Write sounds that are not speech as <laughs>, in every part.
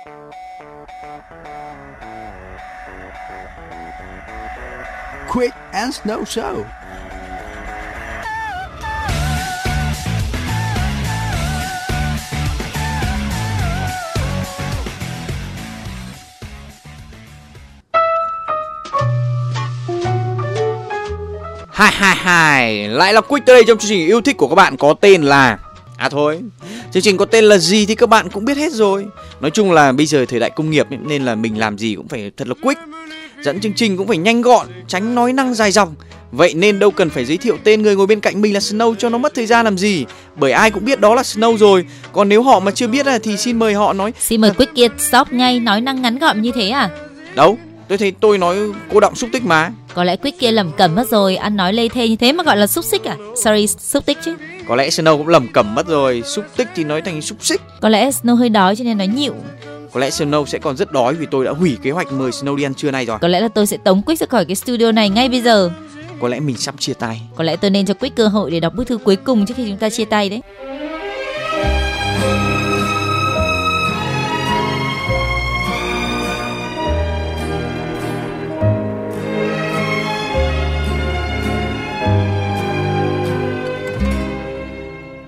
Quick and Snow Show. Hai hai hai. Lại là Quick đây trong chương trình yêu thích của các bạn có tên là À thôi. Chương trình có tên là gì thì các bạn cũng biết hết rồi. Nói chung là bây giờ thời đại công nghiệp ấy, Nên là mình làm gì cũng phải thật là quick. Dẫn chương trình cũng phải nhanh gọn Tránh nói năng dài dòng. Vậy nên đâu cần phải giới thiệu tên người ngồi bên cạnh mình là Snow cho nó mất thời gian làm gì. Bởi ai cũng biết đó là Snow rồi. Còn nếu họ mà chưa biết thì xin mời họ nói Xin mời Quick Kiệt stop ngay nói năng ngắn gọn như thế à? Đâu Tôi thấy tôi nói cô động xúc tích mà. Có lẽ Quick kia lầm cẩm mất rồi Ăn nói lê thê như thế mà gọi là xúc xích à? Sorry xúc tích chứ. Có lẽ Snow cũng lầm cẩm mất rồi Xúc tích thì nói thành xúc xích. Có lẽ Snow hơi đói cho nên nói nhịu. Có lẽ Snow sẽ còn rất đói vì tôi đã hủy kế hoạch mời Snow đi ăn trưa nay rồi. Có lẽ là tôi sẽ tống Quick ra khỏi cái studio này ngay bây giờ. Có lẽ mình sắp chia tay. Có lẽ tôi nên cho Quick cơ hội để đọc bức thư cuối cùng trước khi chúng ta chia tay đấy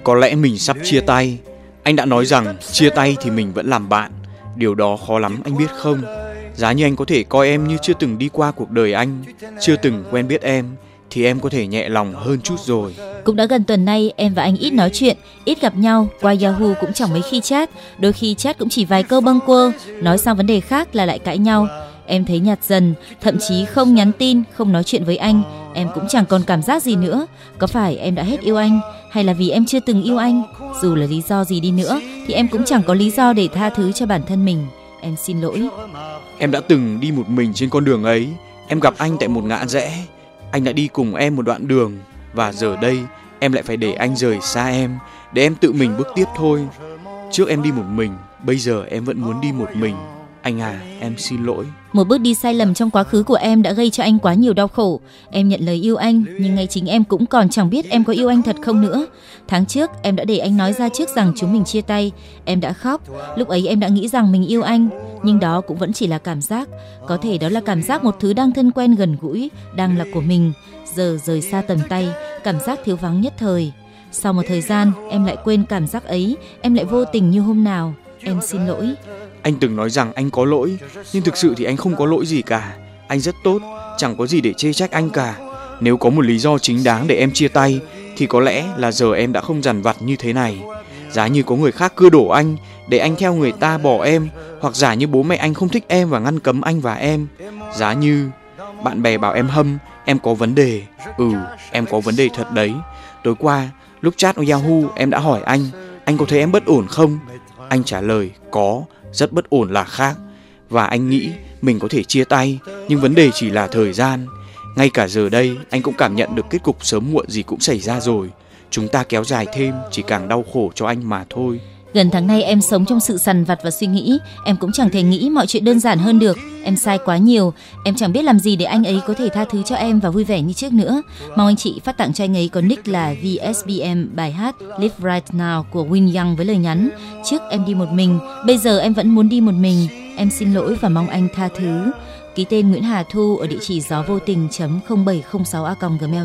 Có lẽ mình sắp chia tay. Anh đã nói rằng chia tay thì mình vẫn làm bạn. Điều đó khó lắm anh biết không? Giá như anh có thể coi em như chưa từng đi qua cuộc đời anh Chưa từng quen biết em Thì em có thể nhẹ lòng hơn chút rồi. Cũng đã gần tuần nay em và anh ít nói chuyện, ít gặp nhau, qua Yahoo cũng chẳng mấy khi chat, đôi khi chat cũng chỉ vài câu bâng quơ, nói sang vấn đề khác là lại cãi nhau. Em thấy nhạt dần, thậm chí không nhắn tin, không nói chuyện với anh, em cũng chẳng còn cảm giác gì nữa. Có phải em đã hết yêu anh, hay là vì em chưa từng yêu anh? Dù là lý do gì đi nữa, thì em cũng chẳng có lý do để tha thứ cho bản thân mình. Em xin lỗi. Em đã từng đi một mình trên con đường ấy Em gặp anh tại một ngã rẽ Anh đã đi cùng em một đoạn đường Và giờ đây em lại phải để anh rời xa em Để em tự mình bước tiếp thôi Trước em đi một mình Bây giờ em vẫn muốn đi một mình anh à em xin lỗi Một bước đi sai lầm trong quá khứ của em đã gây cho anh quá nhiều đau khổ. Em nhận lời yêu anh, nhưng ngay chính em cũng còn chẳng biết em có yêu anh thật không nữa. Tháng trước, em đã để anh nói ra trước rằng chúng mình chia tay. Em đã khóc. Lúc ấy em đã nghĩ rằng mình yêu anh, nhưng đó cũng vẫn chỉ là cảm giác. Có thể đó là cảm giác một thứ đang thân quen gần gũi, đang là của mình. Giờ rời xa tầm tay, cảm giác thiếu vắng nhất thời. Sau một thời gian, em lại quên cảm giác ấy, em lại vô tình như hôm nào. Em xin lỗi. Anh từng nói rằng anh có lỗi, Nhưng thực sự thì anh không có lỗi gì cả. Anh rất tốt, Chẳng có gì để chê trách anh cả. Nếu có một lý do chính đáng để em chia tay, Thì có lẽ là giờ em đã không dằn vặt như thế này. Giá như có người khác cưa đổ anh, Để anh theo người ta bỏ em, Hoặc giả như bố mẹ anh không thích em Và ngăn cấm anh và em. Giá như, bạn bè bảo em hâm, Em có vấn đề. Ừ em có vấn đề thật đấy. Tối qua, lúc chat ở Yahoo, em đã hỏi anh Anh có thấy em bất ổn không? Anh trả lời, có rất bất ổn là khác. Và anh nghĩ mình có thể chia tay, nhưng vấn đề chỉ là thời gian. Ngay cả giờ đây, anh cũng cảm nhận được kết cục sớm muộn gì cũng xảy ra rồi. Chúng ta kéo dài thêm, chỉ càng đau khổ cho anh mà thôi. Gần tháng nay em sống trong sự sằn vặt và suy nghĩ, em cũng chẳng thể nghĩ mọi chuyện đơn giản hơn được. Em sai quá nhiều, em chẳng biết làm gì để anh ấy có thể tha thứ cho em và vui vẻ như trước nữa. Mong anh chị phát tặng cho anh ấy có nick là VSBM bài hát Live Right Now của Win Young với lời nhắn: Trước em đi một mình, bây giờ em vẫn muốn đi một mình. Em xin lỗi và mong anh tha thứ. Ký tên Nguyễn Hà Thu ở địa chỉ gió vô tình 0706 a gmail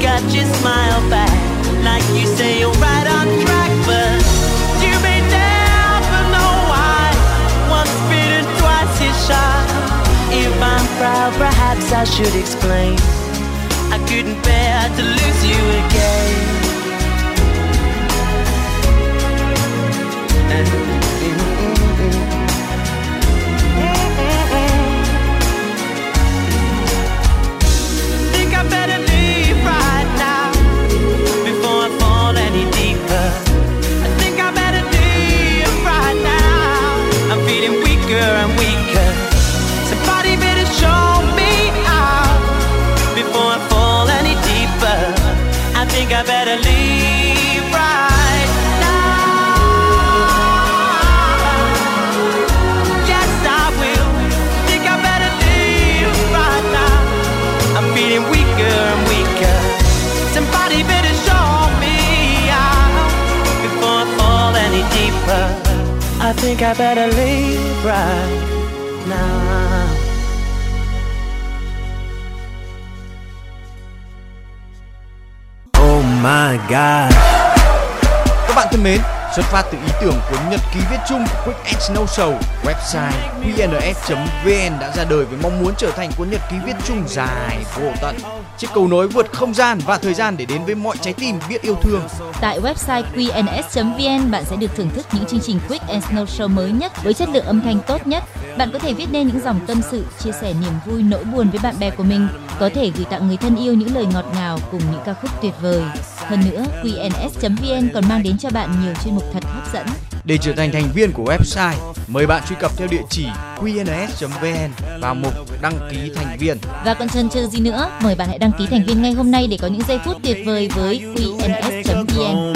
Got your smile back, like you say you're right on track, but you may never know why. Once bitten, twice is shy. If I'm proud, perhaps I should explain. I couldn't bear to lose you again. I better leave right now. Oh my god. Các bạn thân mến, xuất phát từ ý tưởng cuốn nhật ký viết chung của Quick and Snow Show, website qns.vn đã ra đời với mong muốn trở thành cuốn nhật ký viết chung dài vô tận. Chiếc cầu nối vượt không gian và thời gian để đến với mọi trái tim biết yêu thương. Tại website qns.vn bạn sẽ được thưởng thức những chương trình Quick and Snow Show mới nhất với chất lượng âm thanh tốt nhất. Bạn có thể viết nên những dòng tâm sự, chia sẻ niềm vui, nỗi buồn với bạn bè của mình, có thể gửi tặng người thân yêu những lời ngọt ngào cùng những ca khúc tuyệt vời. Hơn nữa, qns.vn còn mang đến cho bạn nhiều chuyên mục thật hấp dẫn. Để trở thành thành viên của website, mời bạn truy cập theo địa chỉ qns.vn vào mục đăng ký thành viên. Và còn chần chờ gì nữa? Mời bạn hãy đăng ký thành viên ngay hôm nay để có những giây phút tuyệt vời với qns.vn.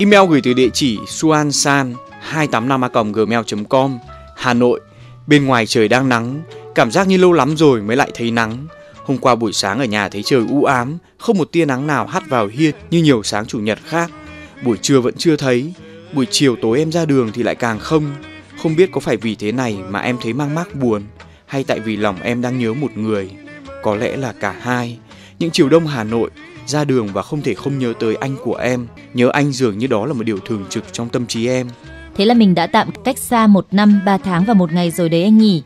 Email gửi từ địa chỉ suansan 285 gmail com Hà Nội. Bên ngoài trời đang nắng, cảm giác như lâu lắm rồi mới lại thấy nắng. Hôm qua buổi sáng ở nhà thấy trời u ám, không một tia nắng nào hắt vào hiên như nhiều sáng chủ nhật khác. Buổi trưa vẫn chưa thấy, buổi chiều tối em ra đường thì lại càng không. Không biết có phải vì thế này mà em thấy mang mác buồn, hay tại vì lòng em đang nhớ một người. Có lẽ là cả hai. Những chiều đông Hà Nội, ra đường và không thể không nhớ tới anh của em. Nhớ anh dường như đó là một điều thường trực trong tâm trí em. Thế là mình đã tạm cách xa một năm, ba tháng và một ngày rồi đấy anh nhỉ.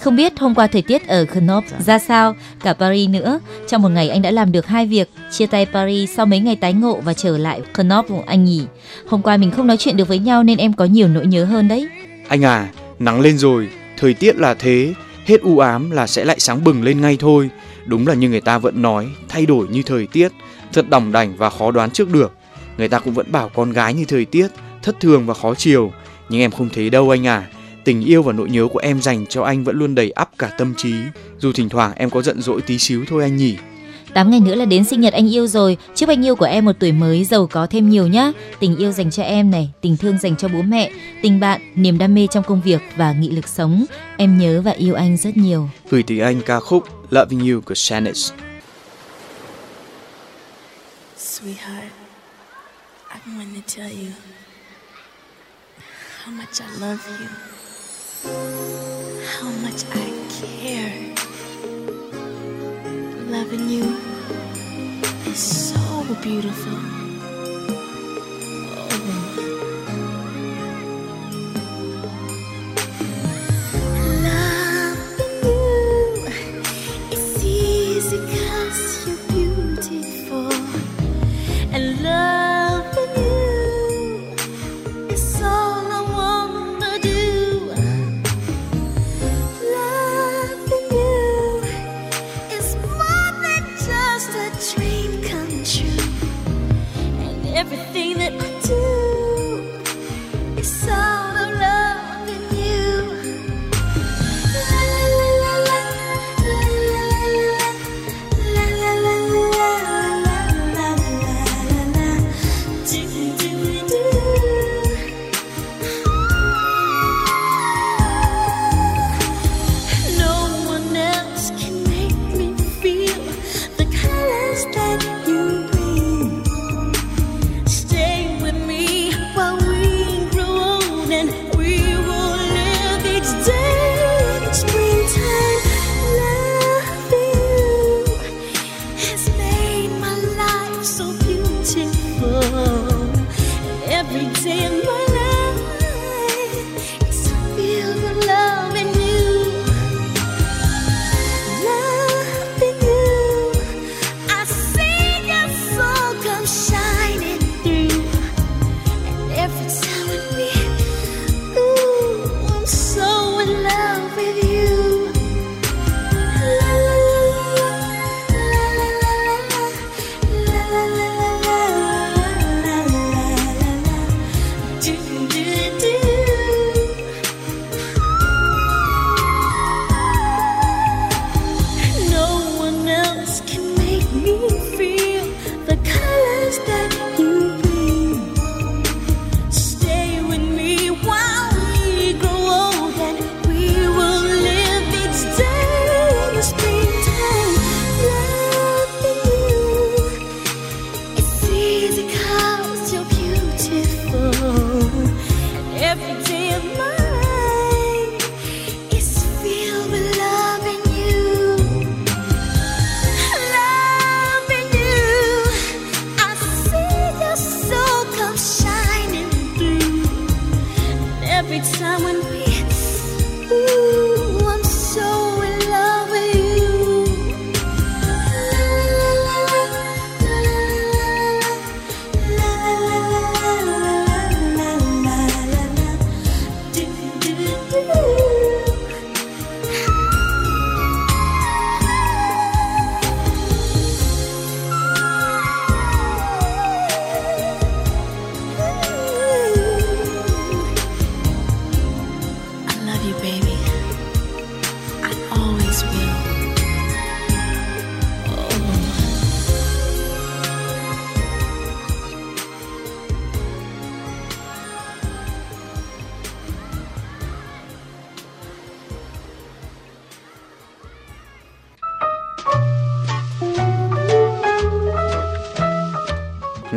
Không biết hôm qua thời tiết ở Grenoble ra sao, cả Paris nữa. Trong một ngày anh đã làm được hai việc, chia tay Paris sau mấy ngày tái ngộ và trở lại Grenoble anh nhỉ. Hôm qua mình không nói chuyện được với nhau nên em có nhiều nỗi nhớ hơn đấy. Anh à, nắng lên rồi, thời tiết là thế, hết u ám là sẽ lại sáng bừng lên ngay thôi. Đúng là như người ta vẫn nói, thay đổi như thời tiết, thật đỏng đảnh và khó đoán trước được. Người ta cũng vẫn bảo con gái như thời tiết, thất thường và khó chiều. Nhưng em không thấy đâu anh à. Tình yêu và nỗi nhớ của em dành cho anh vẫn luôn đầy ắp cả tâm trí. Dù thỉnh thoảng em có giận dỗi tí xíu thôi anh nhỉ. 8 ngày nữa là đến sinh nhật anh yêu rồi. Chúc anh yêu của em một tuổi mới giàu có thêm nhiều nhá. Tình yêu dành cho em này, tình thương dành cho bố mẹ, tình bạn, niềm đam mê trong công việc và nghị lực sống. Em nhớ và yêu anh rất nhiều. Gửi tới anh ca khúc Loving You của Shanice. Sweetheart, I wanted to tell you how much I love you, how much I care. Loving you is so beautiful. Oh.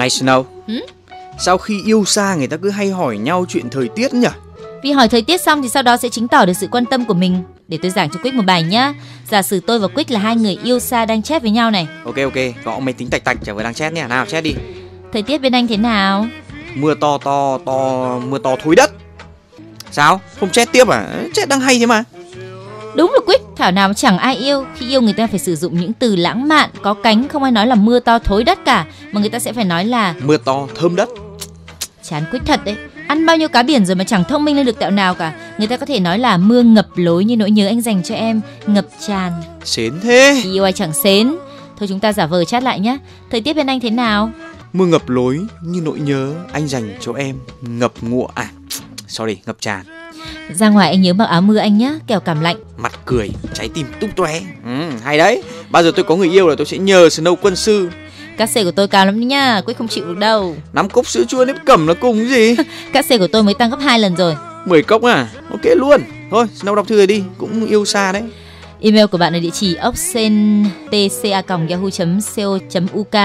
Này Snow, sao khi yêu xa người ta cứ hay hỏi nhau chuyện thời tiết nhỉ? Vì hỏi thời tiết xong thì sau đó sẽ chứng tỏ được sự quan tâm của mình. Để tôi giảng cho Quick một bài nhá. Giả sử tôi và Quick là hai người yêu xa đang chat với nhau này. Ok ok, gõ máy tính tạch tạch chẳng phải đang chat nha. Nào chat đi. Thời tiết bên anh thế nào? Mưa to to to, mưa to thối đất. Sao? Không chat tiếp à? Chat đang hay thế mà. Đúng là Quick, thảo nào chẳng ai yêu. Khi yêu người ta phải sử dụng những từ lãng mạn, có cánh, không ai nói là mưa to thối đất cả, mà người ta sẽ phải nói là Mưa to thơm đất. chán Quick thật đấy. Ăn bao nhiêu cá biển rồi mà chẳng thông minh lên được tẹo nào cả. Người ta có thể nói là mưa ngập lối như nỗi nhớ anh dành cho em, ngập tràn. Xến thế. Yêu ai chẳng xến. Thôi chúng ta giả vờ chat lại nhé. Thời tiết bên anh thế nào? Mưa ngập lối như nỗi nhớ anh dành cho em. Ngập ngụa à. Sorry, ngập tràn. Ra ngoài anh nhớ mặc áo mưa anh nhé, kẻo cảm lạnh. Mặt cười, trái tim tung tóe. Ừ, hay đấy. Bao giờ tôi có người yêu là tôi sẽ nhờ Snow quân sư Cát xê của tôi cao lắm đấy nhá, Quick không chịu được đâu. nắm cốc sữa chua nếp cẩm là cùng gì? <laughs> Cát xê của tôi mới tăng gấp 2 lần rồi. 10 cốc à? Ok luôn. Thôi, Snow đọc thư rồi đi, cũng yêu xa đấy. Email của bạn ở địa chỉ oxentca@yahoo.co.uk.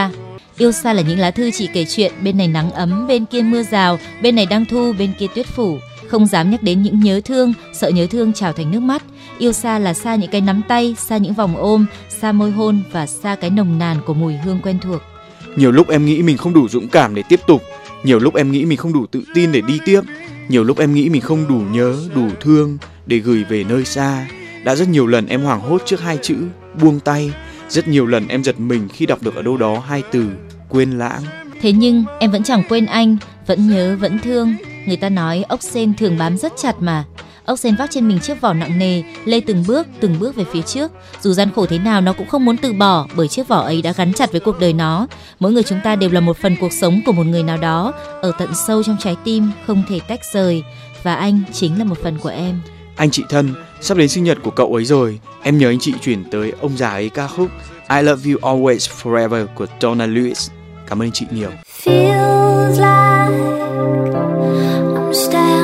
Yêu xa là những lá thư chỉ kể chuyện, bên này nắng ấm, bên kia mưa rào, bên này đang thu, bên kia tuyết phủ. Không dám nhắc đến những nhớ thương, sợ nhớ thương trào thành nước mắt. Yêu xa là xa những cái nắm tay, xa những vòng ôm, xa môi hôn và xa cái nồng nàn của mùi hương quen thuộc. Nhiều lúc em nghĩ mình không đủ dũng cảm để tiếp tục, nhiều lúc em nghĩ mình không đủ tự tin để đi tiếp, nhiều lúc em nghĩ mình không đủ nhớ, đủ thương để gửi về nơi xa. Đã rất nhiều lần em hoảng hốt trước hai chữ buông tay, rất nhiều lần em giật mình khi đọc được ở đâu đó hai từ quên lãng. Thế nhưng em vẫn chẳng quên anh, vẫn nhớ, vẫn thương. Người ta nói ốc sên thường bám rất chặt mà. Ốc sên vác trên mình chiếc vỏ nặng nề, lê từng bước, từng bước về phía trước. Dù gian khổ thế nào nó cũng không muốn từ bỏ bởi chiếc vỏ ấy đã gắn chặt với cuộc đời nó. Mỗi người chúng ta đều là một phần cuộc sống của một người nào đó, ở tận sâu trong trái tim, không thể tách rời. Và anh chính là một phần của em. Anh chị thân, sắp đến sinh nhật của cậu ấy rồi, em nhờ anh chị chuyển tới ông già ấy ca khúc I Love You Always Forever của Donna Lewis. Cảm ơn anh chị nhiều. Feels like Stand.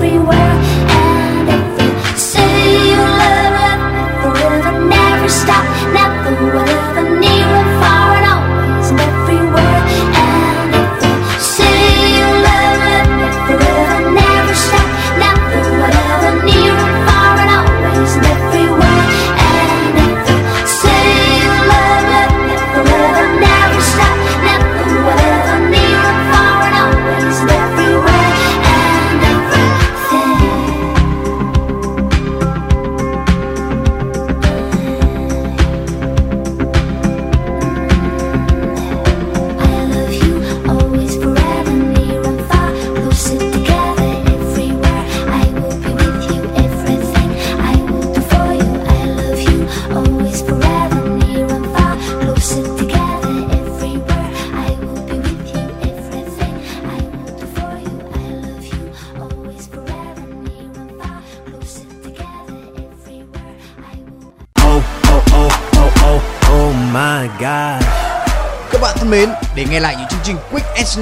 everywhere.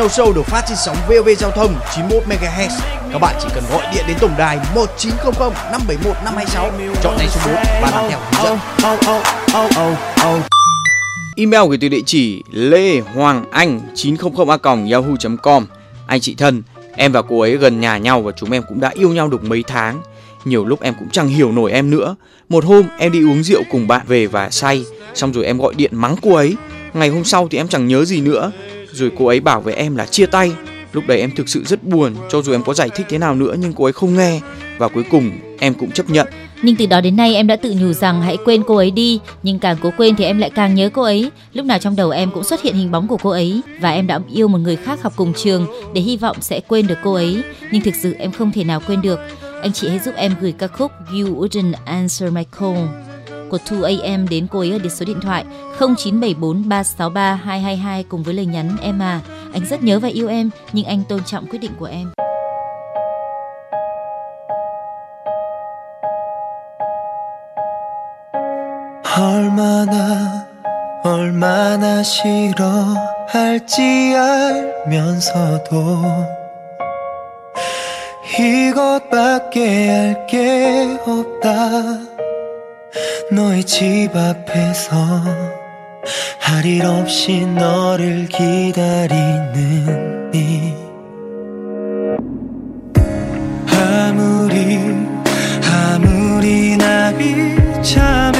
Snow Show được phát trên sóng VOV Giao thông 91 MHz, các bạn chỉ cần gọi điện đến tổng đài 1900 571 526, chọn ngay số 4 và làm theo hướng dẫn. Email gửi từ địa chỉ lê hoàng anh 900 a yahoo.com. Anh chị thân, em và cô ấy gần nhà nhau và chúng em cũng đã yêu nhau được mấy tháng. Nhiều lúc em cũng chẳng hiểu nổi em nữa. Một hôm em đi uống rượu cùng bạn về và say, xong rồi em gọi điện mắng cô ấy. Ngày hôm sau thì em chẳng nhớ gì nữa. Rồi cô ấy bảo với em là chia tay. Lúc đấy em thực sự rất buồn, cho dù em có giải thích thế nào nữa nhưng cô ấy không nghe. Và cuối cùng em cũng chấp nhận. Nhưng từ đó đến nay em đã tự nhủ rằng hãy quên cô ấy đi, nhưng càng cố quên thì em lại càng nhớ cô ấy. Lúc nào trong đầu em cũng xuất hiện hình bóng của cô ấy và em đã yêu một người khác học cùng trường để hy vọng sẽ quên được cô ấy, nhưng thực sự em không thể nào quên được. Anh chị hãy giúp em gửi ca khúc You Wouldn't Answer My Call của 2AM đến cô ấy ở số điện thoại 0974 363 222 cùng với lời nhắn em à, anh rất nhớ và yêu em nhưng anh tôn trọng quyết định của em. 얼마나 얼마나 싫어할지 알면서도 이것밖에 할 게 없다 너의 집 앞에서 할 일 없이 너를 기다리는 이 아무리 아무리 나 비참해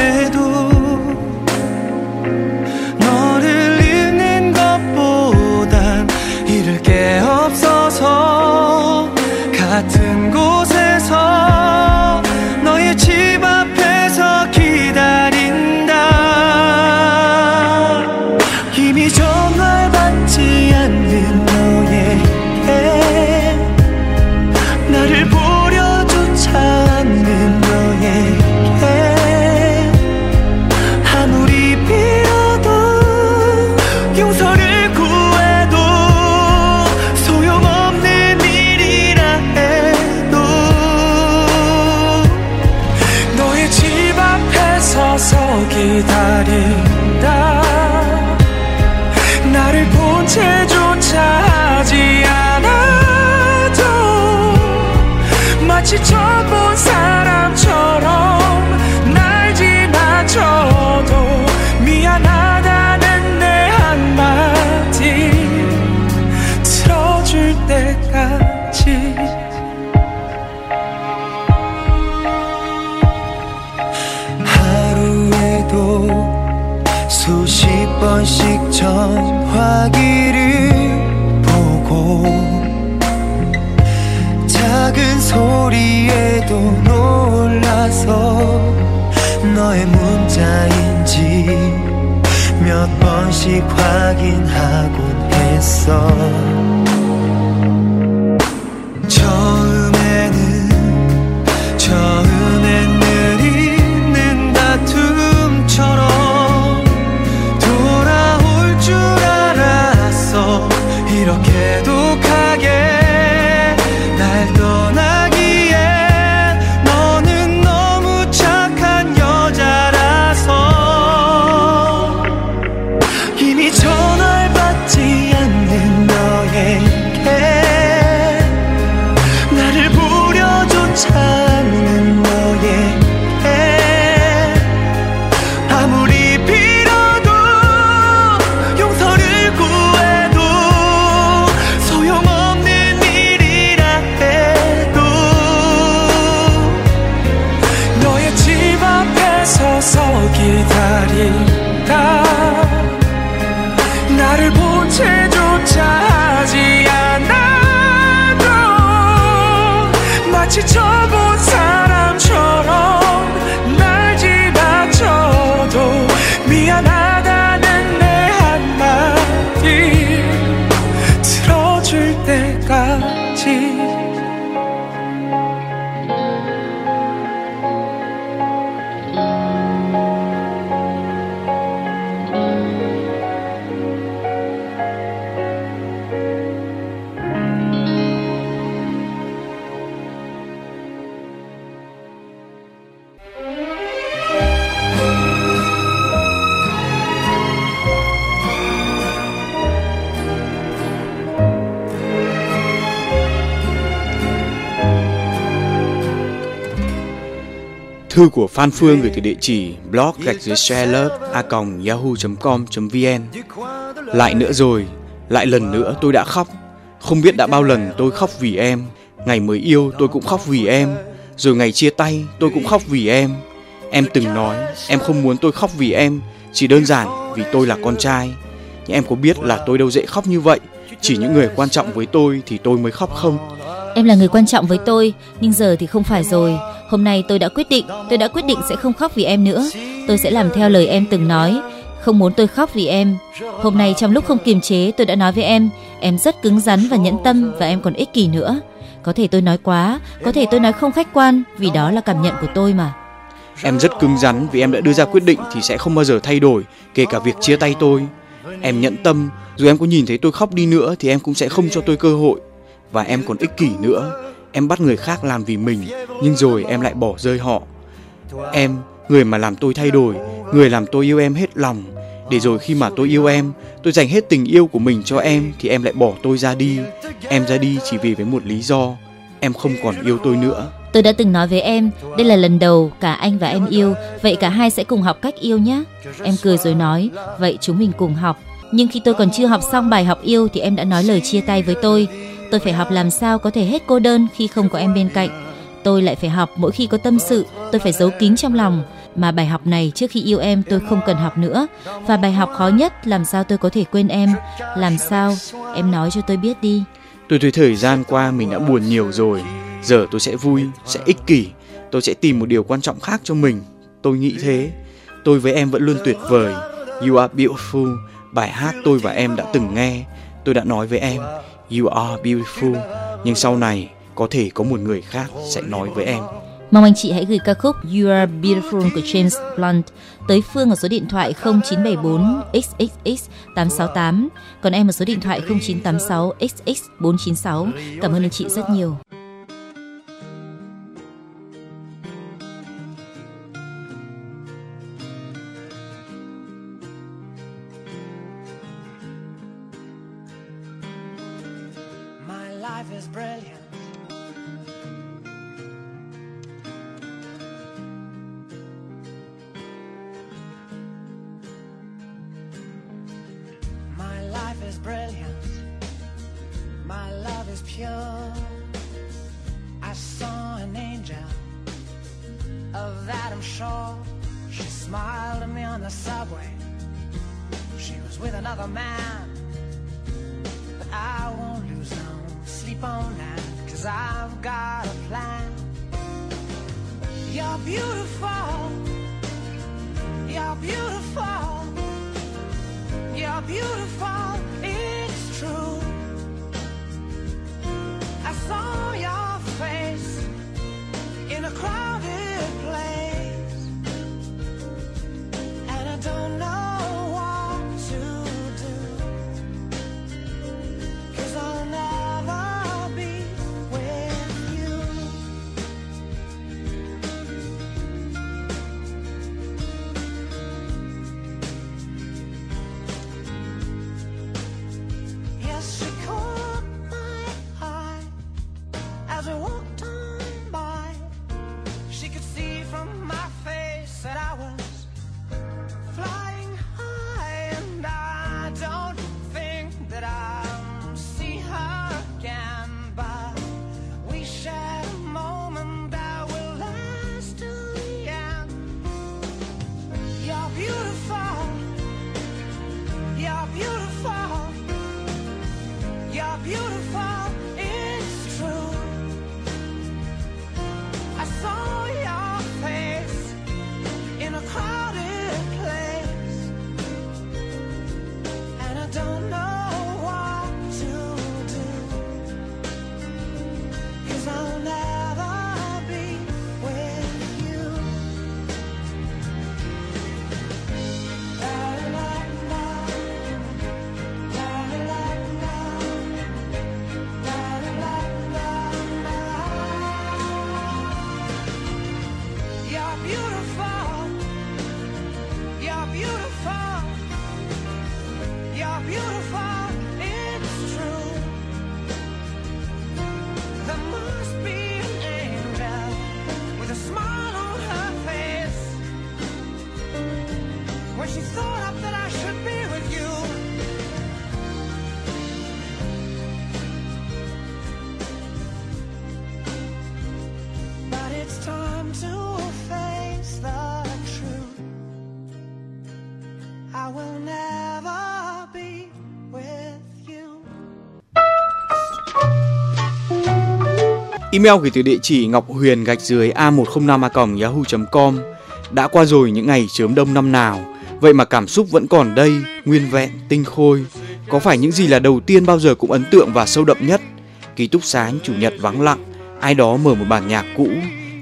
번씩 확인하곤 했어 Thư của Phan Phương gửi từ địa chỉ blog gạch dưới share love a yahoo.com.vn Lại nữa rồi, lại lần nữa tôi đã khóc. Không biết đã bao lần tôi khóc vì em. Ngày mới yêu tôi cũng khóc vì em. Rồi ngày chia tay tôi cũng khóc vì em. Em từng nói em không muốn tôi khóc vì em, chỉ đơn giản vì tôi là con trai. Nhưng em có biết là tôi đâu dễ khóc như vậy. Chỉ những người quan trọng với tôi thì tôi mới khóc không. Em là người quan trọng với tôi, nhưng giờ thì không phải rồi. Hôm nay tôi đã quyết định, tôi đã quyết định sẽ không khóc vì em nữa. Tôi sẽ làm theo lời em từng nói, không muốn tôi khóc vì em. Hôm nay trong lúc không kiềm chế, tôi đã nói với em, em rất cứng rắn và nhẫn tâm và em còn ích kỷ nữa. Có thể tôi nói quá, có thể tôi nói không khách quan, vì đó là cảm nhận của tôi mà. Em rất cứng rắn vì em đã đưa ra quyết định thì sẽ không bao giờ thay đổi, kể cả việc chia tay tôi. Em nhẫn tâm, dù em có nhìn thấy tôi khóc đi nữa thì em cũng sẽ không cho tôi cơ hội. Và em còn ích kỷ nữa, em bắt người khác làm vì mình, nhưng rồi em lại bỏ rơi họ. Em, người mà làm tôi thay đổi, người làm tôi yêu em hết lòng. Để rồi khi mà tôi yêu em, tôi dành hết tình yêu của mình cho em thì em lại bỏ tôi ra đi. Em ra đi chỉ vì với một lý do, em không còn yêu tôi nữa. Tôi đã từng nói với em, đây là lần đầu cả anh và em yêu, vậy cả hai sẽ cùng học cách yêu nhé. Em cười rồi nói, vậy chúng mình cùng học. Nhưng khi tôi còn chưa học xong bài học yêu thì em đã nói lời chia tay với tôi. Tôi phải học làm sao có thể hết cô đơn khi không có em bên cạnh. Tôi lại phải học mỗi khi có tâm sự, tôi phải giấu kín trong lòng. Mà bài học này trước khi yêu em tôi không cần học nữa. Và bài học khó nhất làm sao tôi có thể quên em? Làm sao? Em nói cho tôi biết đi. Tôi thấy thời gian qua mình đã buồn nhiều rồi. Giờ tôi sẽ vui, sẽ ích kỷ. Tôi sẽ tìm một điều quan trọng khác cho mình. Tôi nghĩ thế. Tôi với em vẫn luôn tuyệt vời. You are beautiful. Bài hát tôi và em đã từng nghe. Tôi đã nói với em, You are beautiful. Nhưng sau này, có thể có một người khác sẽ nói với em. Mong anh chị hãy gửi ca khúc You Are Beautiful của James Blunt tới Phương ở số điện thoại 0974 XXX 868, còn em ở số điện thoại 0986 XX 496. Cảm ơn anh chị rất nhiều. Cause I've got a plan. You're beautiful. You're beautiful. You're beautiful. It's true. I saw beautiful. Email gửi từ địa chỉ ngọc huyền gạch dưới a105 a yahoo.com Đã qua rồi những ngày chớm đông năm nào Vậy mà cảm xúc vẫn còn đây, nguyên vẹn, tinh khôi. Có phải những gì là đầu tiên bao giờ cũng ấn tượng và sâu đậm nhất? Ký túc xá chủ nhật vắng lặng Ai đó mở một bản nhạc cũ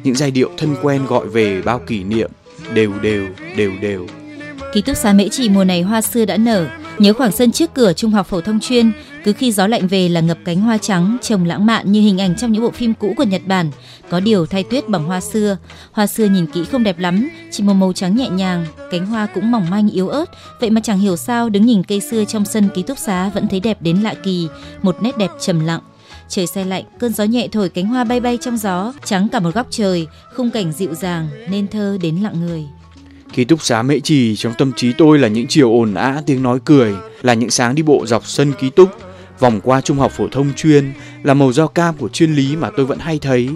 Những giai điệu thân quen gọi về bao kỷ niệm Đều đều, đều đều. Ký túc xá Mễ Trì mùa này hoa xưa đã nở. Nhớ khoảng sân trước cửa trung học phổ thông chuyên, cứ khi gió lạnh về là ngập cánh hoa trắng, trông lãng mạn như hình ảnh trong những bộ phim cũ của Nhật Bản. Có điều thay tuyết bằng hoa xưa. Hoa xưa nhìn kỹ không đẹp lắm, chỉ một màu trắng nhẹ nhàng, cánh hoa cũng mỏng manh yếu ớt. Vậy mà chẳng hiểu sao đứng nhìn cây xưa trong sân ký túc xá vẫn thấy đẹp đến lạ kỳ, một nét đẹp trầm lặng. Trời xe lạnh, cơn gió nhẹ thổi cánh hoa bay bay trong gió, trắng cả một góc trời, khung cảnh dịu dàng, nên thơ đến lặng người. Ký túc xá Mễ Trì trong tâm trí tôi là những chiều ồn ào tiếng nói cười, là những sáng đi bộ dọc sân ký túc, vòng qua trung học phổ thông chuyên, là màu da cam của chuyên lý mà tôi vẫn hay thấy,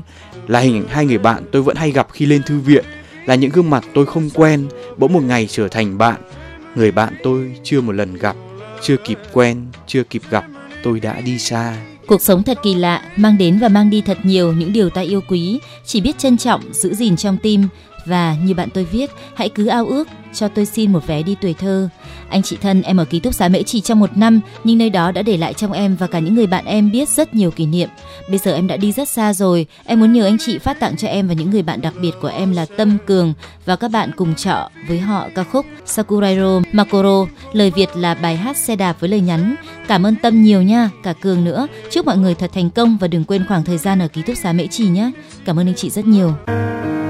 là hình ảnh hai người bạn tôi vẫn hay gặp khi lên thư viện, là những gương mặt tôi không quen, bỗng một ngày trở thành bạn, người bạn tôi chưa một lần gặp, chưa kịp quen, chưa kịp gặp, tôi đã đi xa. Cuộc sống thật kỳ lạ, mang đến và mang đi thật nhiều những điều ta yêu quý, chỉ biết trân trọng, giữ gìn trong tim. Và như bạn tôi viết, hãy cứ ao ước cho tôi xin một vé đi tuổi thơ. Anh chị thân, em ở ký túc xá Mễ Trì trong một năm, nhưng nơi đó đã để lại trong em và cả những người bạn em biết rất nhiều kỷ niệm. Bây giờ em đã đi rất xa rồi, em muốn nhờ anh chị phát tặng cho em và những người bạn đặc biệt của em là Tâm Cường và các bạn cùng trọ với họ ca khúc Sakurairo Makoro. Lời Việt là bài hát xe đạp với lời nhắn. Cảm ơn Tâm nhiều nha, cả Cường nữa. Chúc mọi người thật thành công và đừng quên khoảng thời gian ở ký túc xá Mễ Trì nhé. Cảm ơn anh chị rất nhiều.「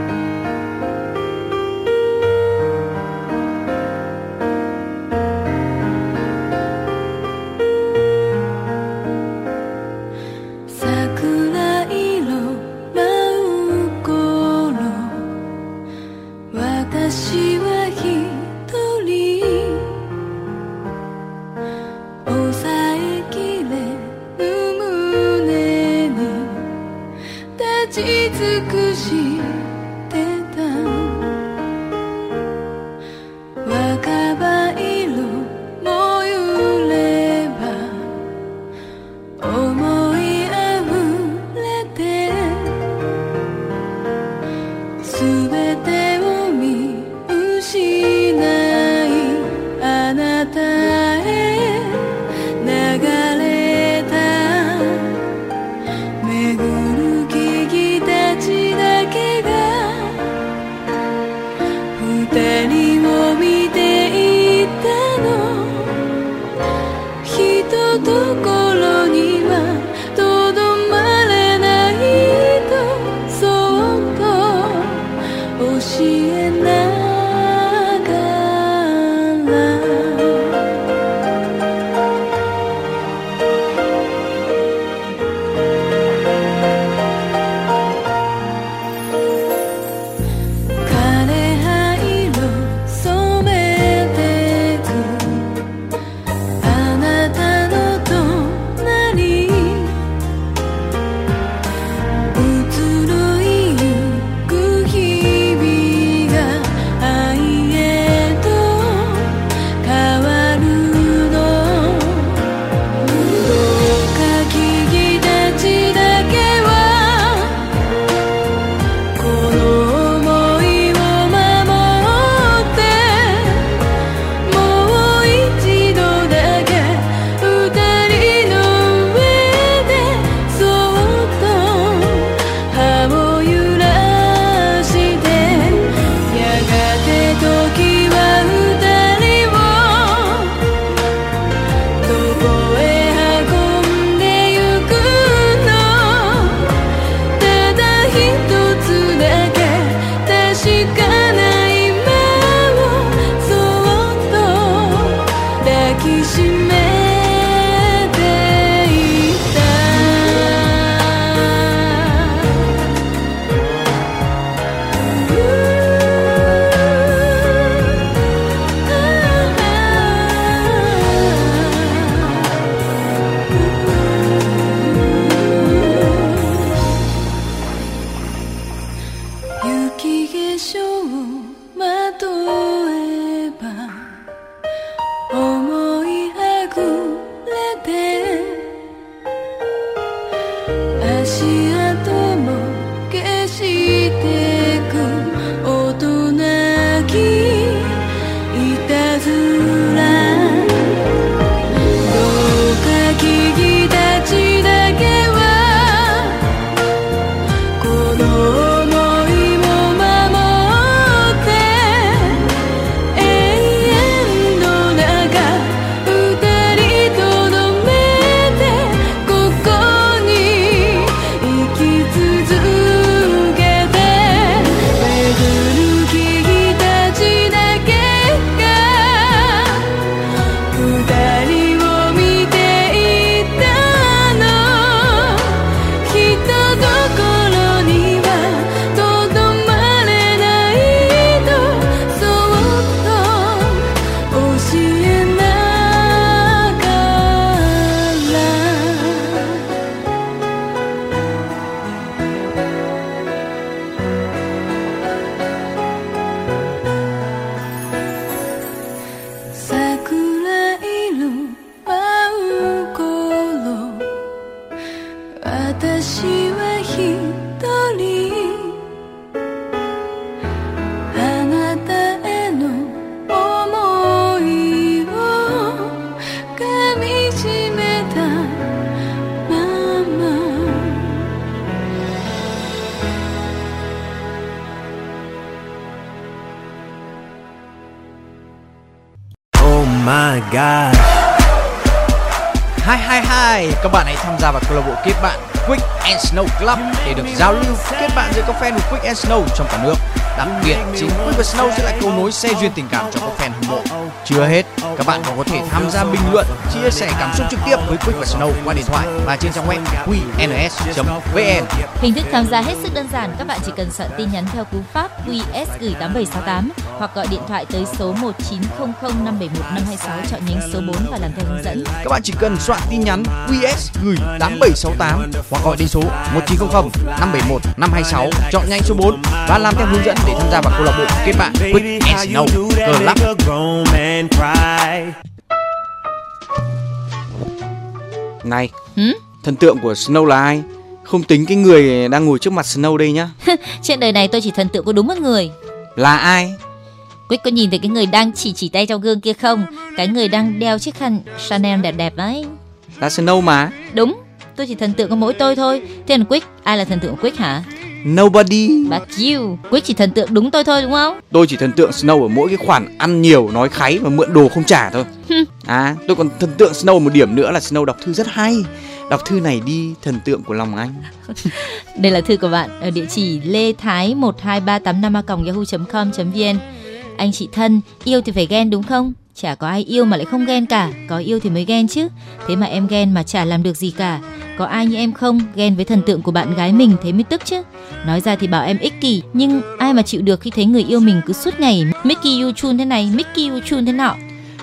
222 các bạn hãy tham gia vào câu lạc bộ kết bạn Quick and Snow Club để được giao lưu kết bạn giữa các fan của Quick and Snow trong cả nước. Đặc biệt, chính Quick và Snow sẽ là cầu nối xe duyên tình cảm cho các fan hâm mộ. Chưa hết, các bạn còn có thể tham gia bình luận, chia sẻ cảm xúc trực tiếp với Quick và Snow qua điện thoại và trên trang web qns.vn. Hình thức tham gia hết sức đơn giản, các bạn chỉ cần soạn tin nhắn theo cú pháp QS gửi 8768 hoặc gọi điện thoại tới số 1900 571 526 chọn nhánh số 4 và làm theo hướng dẫn. Các bạn chỉ cần soạn tin nhắn QS gửi 8768 hoặc gọi đến số 1900 571 526 chọn nhanh số 4 và làm theo hướng dẫn để tham gia vào câu lạc bộ kết bạn Quick and Snow Club. Man cry. Này, Hử? thần tượng của Snow là ai? Không tính cái người đang ngồi trước mặt Snow đây nhá. <laughs> Trên đời này tôi chỉ thần tượng có đúng một người. Là ai? Quyết có nhìn thấy cái người đang chỉ chỉ tay trong gương kia không? Cái người đang đeo chiếc khăn Chanel đẹp đẹp ấy. Là Snow mà. Đúng, tôi chỉ thần tượng có mỗi tôi thôi. Thế còn Quyết, ai là thần tượng của Quyết hả? Nobody. But you, Quyết chỉ thần tượng đúng tôi thôi đúng không? Tôi chỉ thần tượng Snow ở mỗi cái khoản ăn nhiều, nói kháy và mượn đồ không trả thôi. À, tôi còn thần tượng Snow ở một điểm nữa là Snow đọc thư rất hay. Đọc thư này đi, thần tượng của lòng anh. <laughs> Đây là thư của bạn ở địa chỉ lê thái 12385 yahoo.com.vn. Anh chị thân, yêu thì phải ghen đúng không? Chả có ai yêu mà lại không ghen cả, có yêu thì mới ghen chứ. Thế mà em ghen mà chả làm được gì cả. Có ai như em không ghen với thần tượng của bạn gái mình thế mới tức chứ. Nói ra thì bảo em ích kỷ, nhưng ai mà chịu được khi thấy người yêu mình cứ suốt ngày Mickey You Chun thế này, Mickey You Chun thế nọ.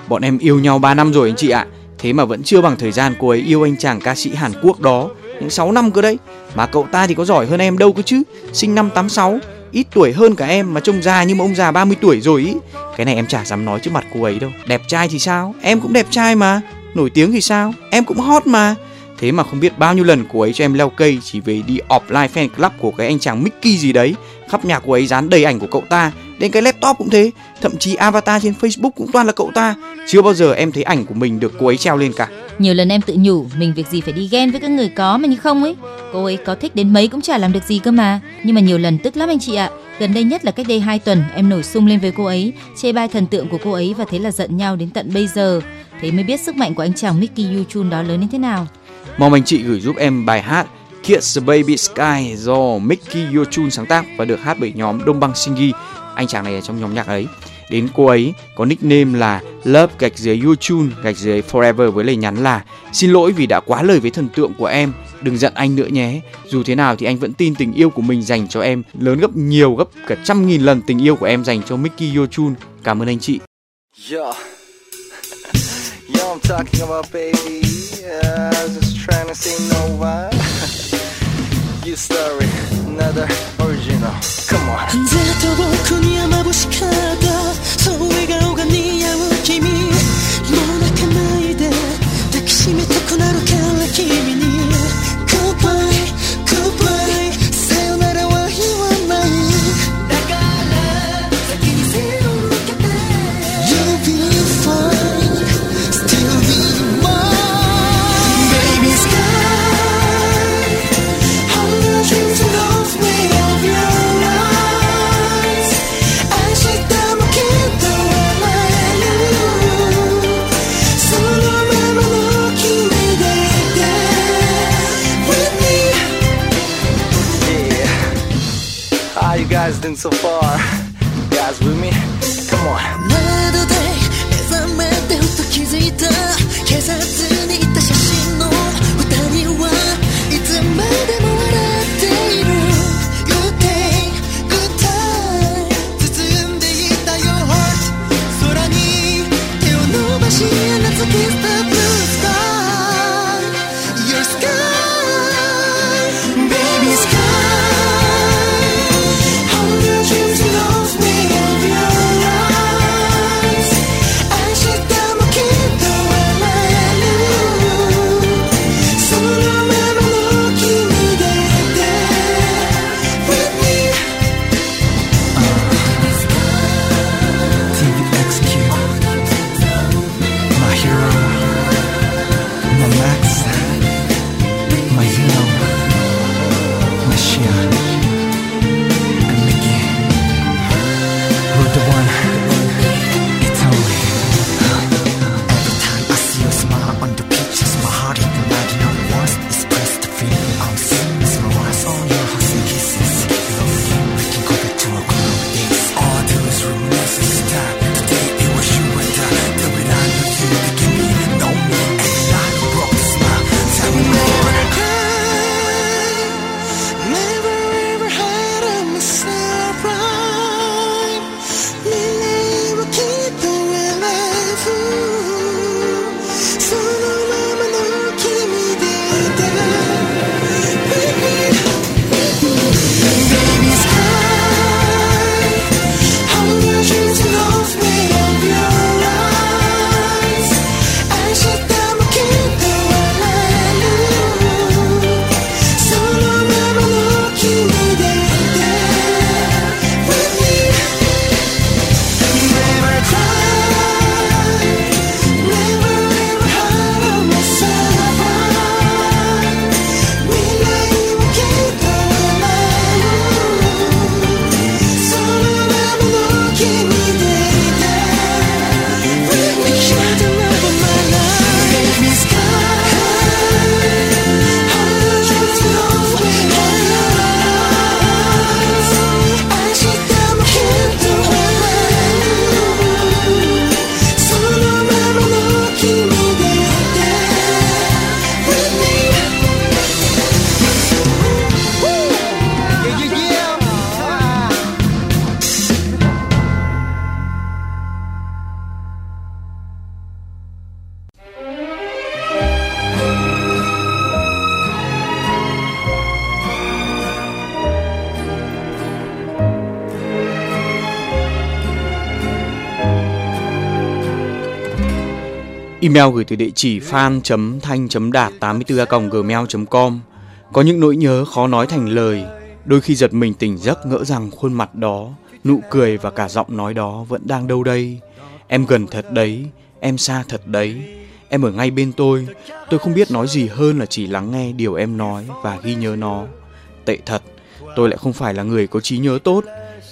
Bọn em yêu nhau 3 năm rồi anh chị ạ. Thế mà vẫn chưa bằng thời gian cô ấy yêu anh chàng ca sĩ Hàn Quốc đó. Những 6 năm cơ đấy. Mà cậu ta thì có giỏi hơn em đâu cơ chứ. Sinh năm 86, ít tuổi hơn cả em mà trông già như một ông già 30 tuổi rồi ý. Cái này em chả dám nói trước mặt cô ấy đâu. Đẹp trai thì sao? Em cũng đẹp trai mà. Nổi tiếng thì sao? Em cũng hot mà. Thế mà không biết bao nhiêu lần cô ấy cho em leo cây chỉ về đi offline fan club của cái anh chàng Mickey gì đấy. Khắp nhà cô ấy dán đầy ảnh của cậu ta. Đến cái laptop cũng thế. Thậm chí avatar trên Facebook cũng toàn là cậu ta. Chưa bao giờ em thấy ảnh của mình được cô ấy treo lên cả. Nhiều lần em tự nhủ mình việc gì phải đi ghen với các người có mà như không ấy. Cô ấy có thích đến mấy cũng chả làm được gì cơ mà. Nhưng mà nhiều lần tức lắm anh chị ạ. Gần đây nhất là cách đây 2 tuần em nổi sung lên với cô ấy, chê bai thần tượng của cô ấy và thế là giận nhau đến tận bây giờ. Thế mới biết sức mạnh của anh chàng Mickey Yu Chun đó lớn đến thế nào. Mong anh chị gửi giúp em bài hát Kiss the Baby Sky do Mickey Yochun sáng tác và được hát bởi nhóm Đông Băng Shingi. Anh chàng này ở trong nhóm nhạc ấy. Đến cô ấy có nickname là Love gạch dưới Yochun gạch dưới Forever với lời nhắn là Xin lỗi vì đã quá lời với thần tượng của em, đừng giận anh nữa nhé. Dù thế nào thì anh vẫn tin tình yêu của mình dành cho em lớn gấp nhiều gấp cả trăm nghìn lần tình yêu của em dành cho Mickey Yochun. Cảm ơn anh chị. Yo. <laughs> Yo, I'm talking about baby. Yeah, I was just trying to say no why. <laughs> you story, another original. Come on. ずっと僕には眩しかった。そう笑顔が似合う君。もう泣かないで。抱きしめたくなるから君に。How you guys doing so far? <laughs> Email gửi từ địa chỉ fan.thanh.đạt84a.gmail.com Có những nỗi nhớ khó nói thành lời, Đôi khi giật mình tỉnh giấc ngỡ rằng khuôn mặt đó, Nụ cười và cả giọng nói đó vẫn đang đâu đây. Em gần thật đấy, Em xa thật đấy, Em ở ngay bên tôi. Tôi không biết nói gì hơn là chỉ lắng nghe điều em nói Và ghi nhớ nó. Tệ thật, Tôi lại không phải là người có trí nhớ tốt.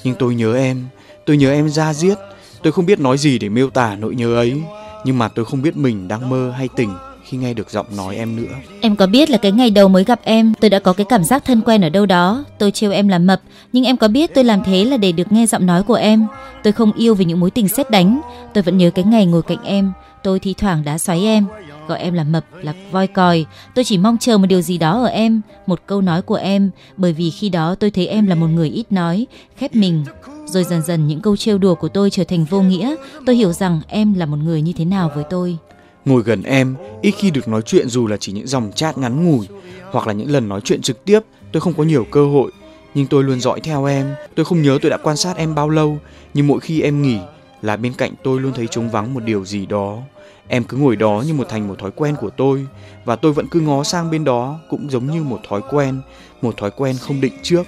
Nhưng tôi nhớ em, Tôi nhớ em ra diết. Tôi không biết nói gì để miêu tả nỗi nhớ ấy. Nhưng mà tôi không biết mình đang mơ hay tỉnh khi nghe được giọng nói em nữa. Em có biết là cái ngày đầu mới gặp em, tôi đã có cái cảm giác thân quen ở đâu đó. Tôi trêu em là mập, nhưng em có biết tôi làm thế là để được nghe giọng nói của em. Tôi không yêu vì những mối tình xét đánh. Tôi vẫn nhớ cái ngày ngồi cạnh em, tôi thi thoảng đã xoáy em, gọi em là mập, là voi còi. Tôi chỉ mong chờ một điều gì đó ở em, một câu nói của em, bởi vì khi đó tôi thấy em là một người ít nói, khép mình. Rồi dần dần những câu trêu đùa của tôi trở thành vô nghĩa. Tôi hiểu rằng em là một người như thế nào với tôi. Ngồi gần em, ít khi được nói chuyện dù là chỉ những dòng chat ngắn ngủi hoặc là những lần nói chuyện trực tiếp, tôi không có nhiều cơ hội. Nhưng tôi luôn dõi theo em, tôi không nhớ tôi đã quan sát em bao lâu, nhưng mỗi khi em nghỉ là bên cạnh tôi luôn thấy trống vắng một điều gì đó. Em cứ ngồi đó như một thành một thói quen của tôi và tôi vẫn cứ ngó sang bên đó cũng giống như một thói quen, một thói quen không định trước.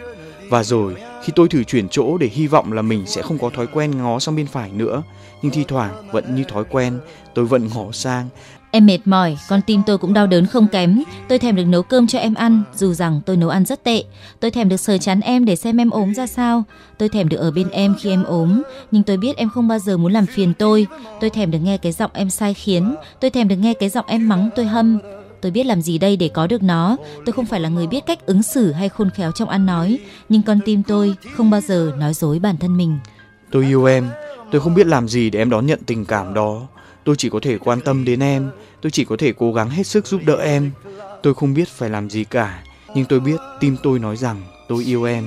Và rồi khi tôi thử chuyển chỗ để hy vọng là mình sẽ không có thói quen ngó sang bên phải nữa, nhưng thi thoảng vẫn như thói quen, tôi vẫn ngó sang. Em mệt mỏi, con tim tôi cũng đau đớn không kém. Tôi thèm được nấu cơm cho em ăn, dù rằng tôi nấu ăn rất tệ. Tôi thèm được sờ chán em để xem em ốm ra sao. Tôi thèm được ở bên em khi em ốm, nhưng tôi biết em không bao giờ muốn làm phiền tôi. Tôi thèm được nghe cái giọng em sai khiến, tôi thèm được nghe cái giọng em mắng tôi hâm. Tôi biết làm gì đây để có được nó. Tôi không phải là người biết cách ứng xử hay khôn khéo trong ăn nói, nhưng con tim tôi không bao giờ nói dối bản thân mình. Tôi yêu em, tôi không biết làm gì để em đón nhận tình cảm đó. Tôi chỉ có thể quan tâm đến em, tôi chỉ có thể cố gắng hết sức giúp đỡ em. Tôi không biết phải làm gì cả, nhưng tôi biết tim tôi nói rằng tôi yêu em.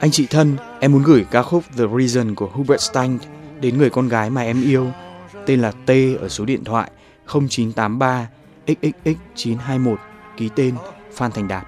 Anh chị thân, em muốn gửi ca khúc The Reason của Hubert Stein đến người con gái mà em yêu, tên là T ở số điện thoại 0983 XXX 921 ký tên Phan Thành Đạt.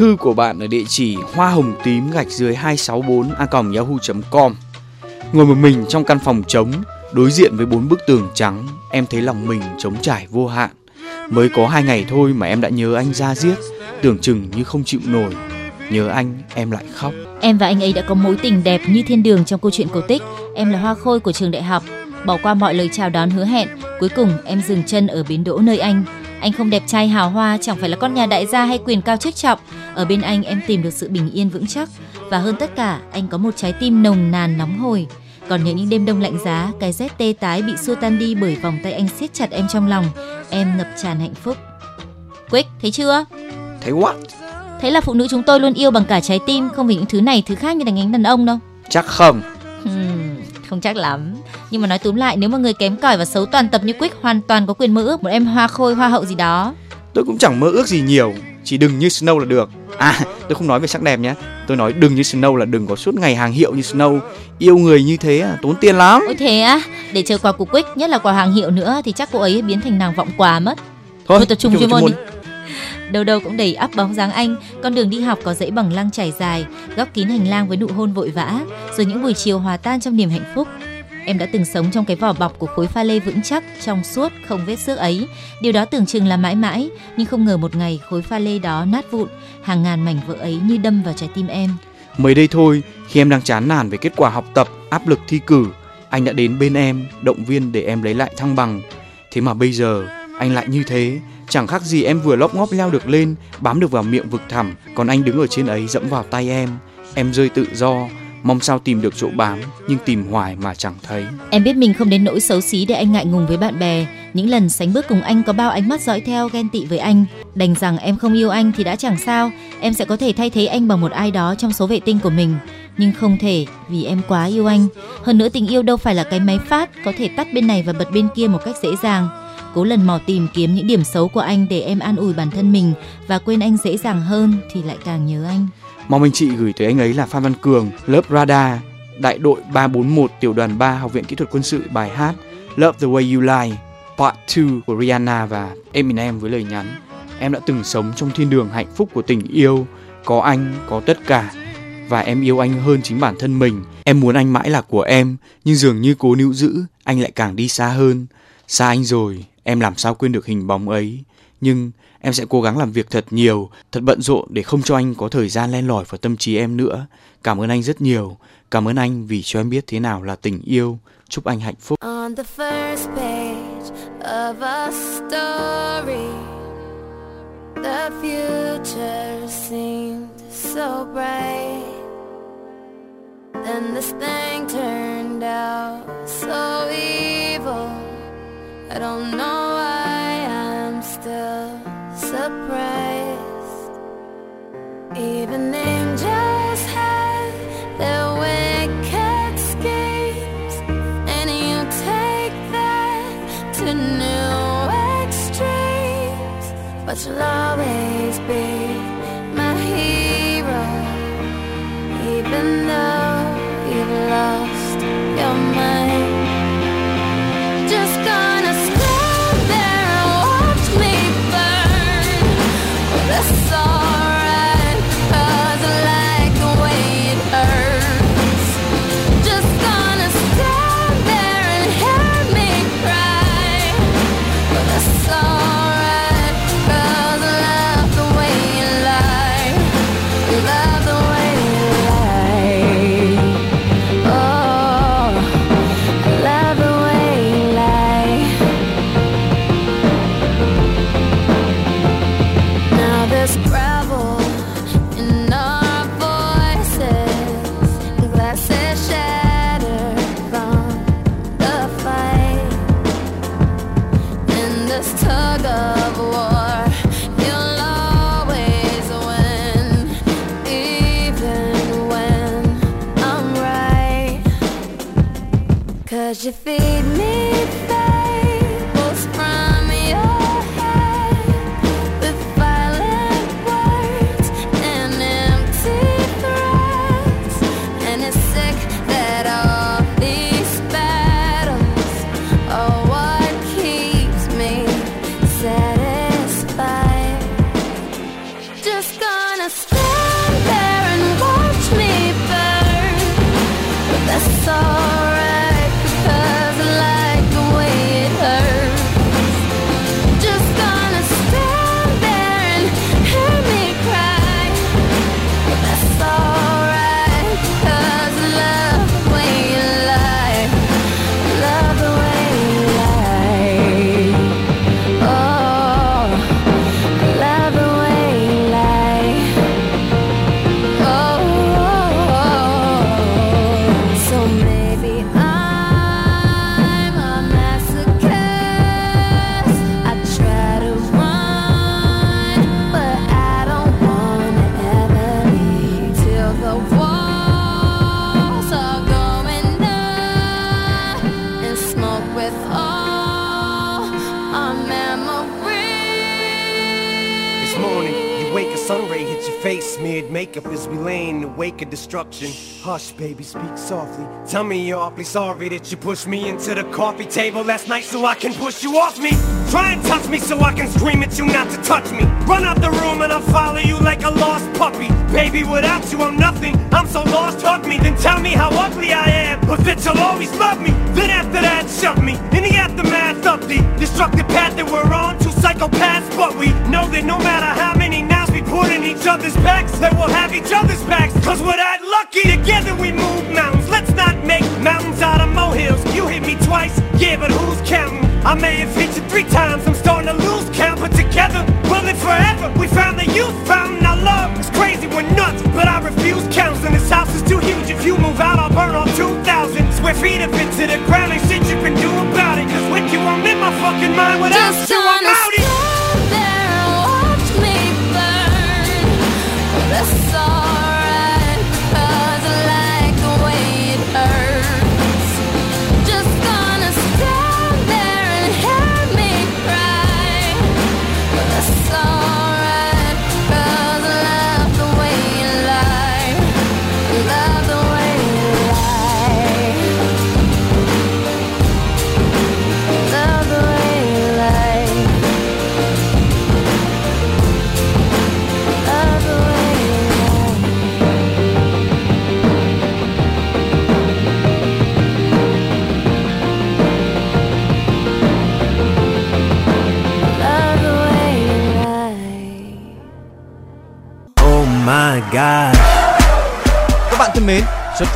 Thư của bạn ở địa chỉ hoa hồng tím gạch dưới 264 a yahoo.com. Ngồi một mình trong căn phòng trống, đối diện với bốn bức tường trắng, em thấy lòng mình trống trải vô hạn. Mới có hai ngày thôi mà em đã nhớ anh ra giết, tưởng chừng như không chịu nổi. Nhớ anh, em lại khóc. Em và anh ấy đã có mối tình đẹp như thiên đường trong câu chuyện cổ tích. Em là hoa khôi của trường đại học. Bỏ qua mọi lời chào đón hứa hẹn, cuối cùng em dừng chân ở bến đỗ nơi anh. Anh không đẹp trai hào hoa, chẳng phải là con nhà đại gia hay quyền cao chức trọng. Ở bên anh em tìm được sự bình yên vững chắc và hơn tất cả, anh có một trái tim nồng nàn nóng hổi. Còn nhớ những đêm đông lạnh giá, cái rét tê tái bị xua tan đi bởi vòng tay anh siết chặt em trong lòng. Em ngập tràn hạnh phúc. Quick, thấy chưa? Thấy what? Thấy là phụ nữ chúng tôi luôn yêu bằng cả trái tim, không vì những thứ này thứ khác như đánh ánh đàn ông đâu. Chắc không. Hmm, không chắc lắm. Nhưng mà nói túm lại, nếu mà người kém cỏi và xấu toàn tập như Quick hoàn toàn có quyền mơ ước một em hoa khôi, hoa hậu gì đó. Tôi cũng chẳng mơ ước gì nhiều, chỉ đừng như Snow là được. À, tôi không nói về sắc đẹp nhé. Tôi nói đừng như Snow là đừng có suốt ngày hàng hiệu như Snow. Yêu người như thế à, tốn tiền lắm. Ôi thế á, để chờ quà của Quick, nhất là quà hàng hiệu nữa thì chắc cô ấy biến thành nàng vọng quà mất. Thôi, Thôi tập trung chuyên môn môn. đi. Đâu đâu cũng đầy ắp bóng dáng anh, con đường đi học có dãy bằng lăng trải dài, góc kín hành lang với nụ hôn vội vã, rồi những buổi chiều hòa tan trong niềm hạnh phúc. Em đã từng sống trong cái vỏ bọc của khối pha lê vững chắc, trong suốt, không vết xước ấy. Điều đó tưởng chừng là mãi mãi, nhưng không ngờ một ngày khối pha lê đó nát vụn, hàng ngàn mảnh vỡ ấy như đâm vào trái tim em. Mới đây thôi, khi em đang chán nản về kết quả học tập, áp lực thi cử, anh đã đến bên em, động viên để em lấy lại thăng bằng. Thế mà bây giờ, anh lại như thế, chẳng khác gì em vừa lóp ngóp leo được lên, bám được vào miệng vực thẳm, còn anh đứng ở trên ấy dẫm vào tay em. Em rơi tự do, mong sao tìm được chỗ bám, nhưng tìm hoài mà chẳng thấy. Em biết mình không đến nỗi xấu xí để anh ngại ngùng với bạn bè. Những lần sánh bước cùng anh có bao ánh mắt dõi theo ghen tị với anh. Đành rằng em không yêu anh thì đã chẳng sao, em sẽ có thể thay thế anh bằng một ai đó trong số vệ tinh của mình. Nhưng không thể vì em quá yêu anh. Hơn nữa tình yêu đâu phải là cái máy phát có thể tắt bên này và bật bên kia một cách dễ dàng. Cố lần mò tìm kiếm những điểm xấu của anh để em an ủi bản thân mình và quên anh dễ dàng hơn thì lại càng nhớ anh. Mong anh chị gửi tới anh ấy là Phan Văn Cường, lớp Radar, đại đội 341 tiểu đoàn 3 Học viện Kỹ thuật Quân sự bài hát Love the Way You Lie Part 2 của Rihanna và Eminem với lời nhắn Em đã từng sống trong thiên đường hạnh phúc của tình yêu Có anh, có tất cả Và em yêu anh hơn chính bản thân mình. Em muốn anh mãi là của em Nhưng dường như cố níu giữ Anh lại càng đi xa hơn. Xa anh rồi, em làm sao quên được hình bóng ấy? Nhưng em sẽ cố gắng làm việc thật nhiều, thật bận rộn để không cho anh có thời gian len lỏi vào tâm trí em nữa. Cảm ơn anh rất nhiều. Cảm ơn anh vì cho em biết thế nào là tình yêu. Chúc anh hạnh phúc. On the first page of a story, the future seemed so bright. Then this thing turned out so evil. I don't know why I'm still surprised. Even angels have destruction. Hush, baby, speak softly. Tell me you're awfully sorry that you pushed me into the coffee table last night so I can push you off me. Try and touch me so I can scream at you not to touch me. Run out the room and I'll follow you like a lost puppy. Baby, without you, I'm nothing. I'm so lost, hug me, then tell me how ugly I am. But that you'll always love me. Then after that, shove me. In the aftermath of the destructive path that we're on, two psychopaths. But we know that no matter how many nows we put in each other's backs, that we'll have each other's backs. Cause we're that lucky. Together we move mountains. Let's not make mountains out of molehills. You hit me twice, yeah, but who's counting? I may have hit you three times. I'm starting to lose count, but together we'll live forever. We found the youth fountain. Our love It's crazy, we're nuts, but I refuse counseling. This house is too huge. If you move out, I'll burn all 2,000 square feet of it to the ground. Ain't shit you can do about it. Cause with you, I'm in my fucking mind. Without Just you, I'm out it. the song.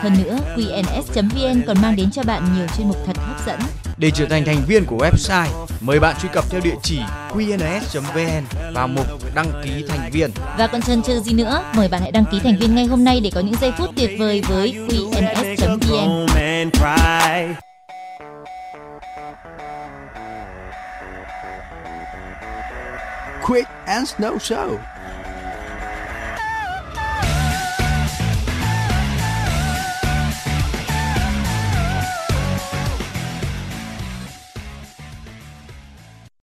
Hơn nữa, qns.vn còn mang đến cho bạn nhiều chuyên mục thật hấp dẫn. Để trở thành thành viên của website, mời bạn truy cập theo địa chỉ qns.vn vào mục đăng ký thành viên. Và còn chần chừ gì nữa, mời bạn hãy đăng ký thành viên ngay hôm nay để có những giây phút tuyệt vời với qns.vn. Quick and Snow Show